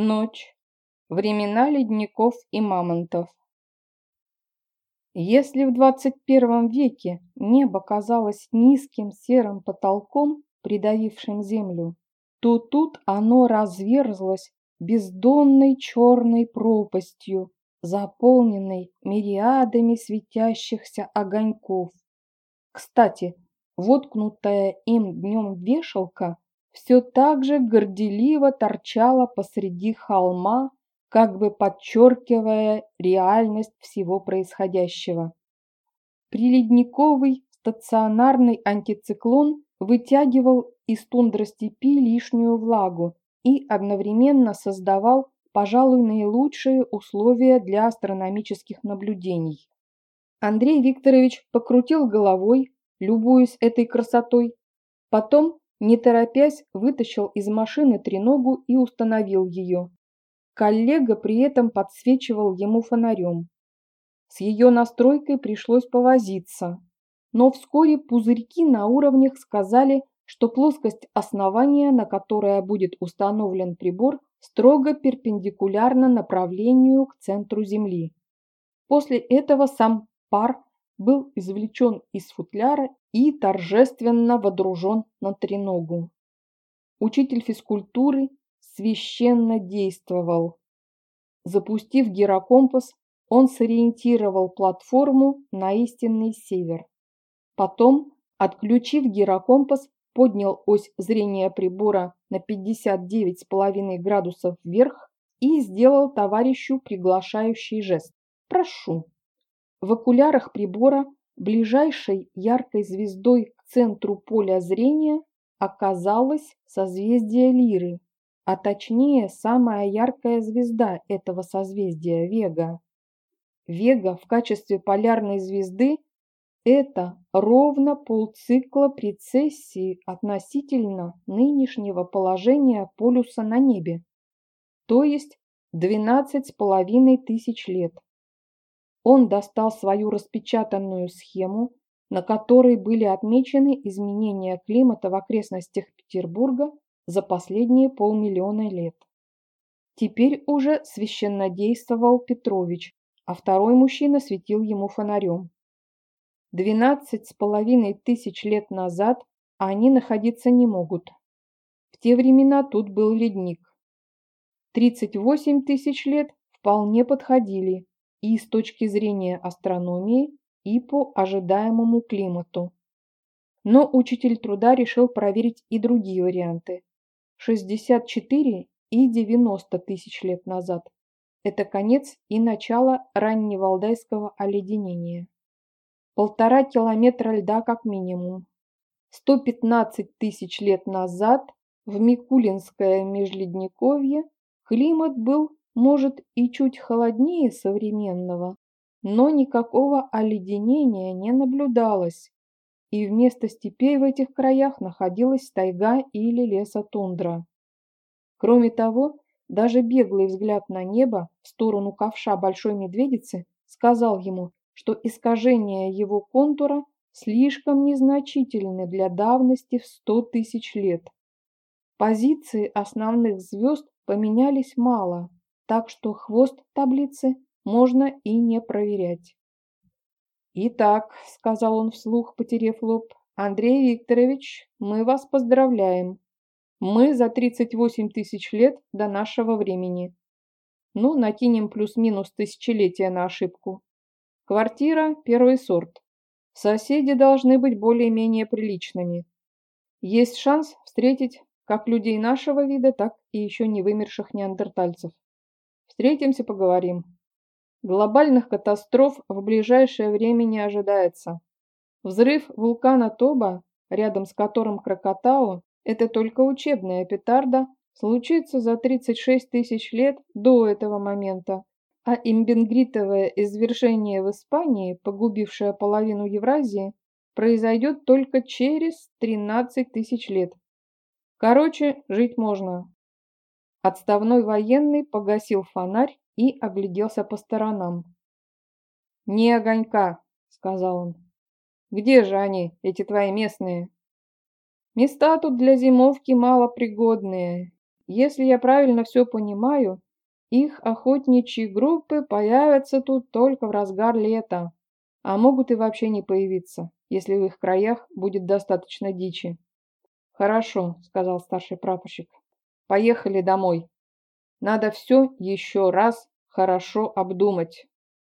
Ночь. Времена ледников и мамонтов. Если в 21 веке небо казалось низким серым потолком, придавившим землю, то тут оно разверзлось бездонной черной пропастью, заполненной мириадами светящихся огоньков. Кстати, воткнутая им днем вешалка все так же горделиво торчала посреди холма, как бы подчеркивая реальность всего происходящего. Приледниковый стационарный антициклон вытягивал из тундростепи лишнюю влагу и одновременно создавал, пожалуй, наилучшие условия для астрономических наблюдений. Андрей Викторович покрутил головой, любуясь этой красотой, потом не торопясь, вытащил из машины треногу и установил ее. Коллега при этом подсвечивал ему фонарем. С ее настройкой пришлось повозиться. Но вскоре пузырьки на уровнях сказали, что плоскость основания, на которое будет установлен прибор, строго перпендикулярна направлению к центру Земли. После этого сам пар был извлечен из футляра и торжественно водружен на треногу. Учитель физкультуры священно действовал. Запустив гирокомпас, он сориентировал платформу на истинный север. Потом, отключив гирокомпас, поднял ось зрения прибора на 59,5 градусов вверх и сделал товарищу приглашающий жест. «Прошу». В окулярах прибора ближайшей яркой звездой к центру поля зрения оказалось созвездие Лиры, а точнее самая яркая звезда этого созвездия Вега. Вега в качестве полярной звезды – это ровно полцикла прецессии относительно нынешнего положения полюса на небе, то есть 12,5 тысяч лет. Он достал свою распечатанную схему, на которой были отмечены изменения климата в окрестностях Петербурга за последние полмиллиона лет. Теперь уже священнодействовал Петрович, а второй мужчина светил ему фонарем. Двенадцать с половиной тысяч лет назад они находиться не могут. В те времена тут был ледник. Тридцать восемь тысяч лет вполне подходили, и с точки зрения астрономии, и по ожидаемому климату. Но учитель труда решил проверить и другие варианты. 64 и 90 тысяч лет назад. Это конец и начало ранневалдайского оледенения. Полтора километра льда как минимум. 115 тысяч лет назад в Микулинское межледниковье климат был может и чуть холоднее современного, но никакого оледенения не наблюдалось, и вместо степей в этих краях находилась тайга или лесотундра. Кроме того, даже беглый взгляд на небо в сторону ковша Большой Медведицы сказал ему, что искажения его контура слишком незначительны для давности в сто тысяч лет. Позиции основных звезд поменялись мало, так что хвост таблицы можно и не проверять. «Итак», — сказал он вслух, потерев лоб, — «Андрей Викторович, мы вас поздравляем. Мы за 38 тысяч лет до нашего времени. Ну, накинем плюс-минус тысячелетия на ошибку. Квартира – первый сорт. Соседи должны быть более-менее приличными. Есть шанс встретить как людей нашего вида, так и еще не вымерших неандертальцев. Встретимся, поговорим. Глобальных катастроф в ближайшее время не ожидается. Взрыв вулкана Тоба, рядом с которым Крокотау, это только учебная петарда, случится за 36 тысяч лет до этого момента. А имбенгритовое извержение в Испании, погубившее половину Евразии, произойдет только через 13 тысяч лет. Короче, жить можно. Отставной военный погасил фонарь и огляделся по сторонам. «Не огонька», — сказал он. «Где же они, эти твои местные?» «Места тут для зимовки малопригодные. если я правильно все понимаю, их охотничьи группы появятся тут только в разгар лета, а могут и вообще не появиться, если в их краях будет достаточно дичи. «Хорошо», — сказал старший прапорщик. «Поехали домой. Надо все еще раз хорошо обдумать».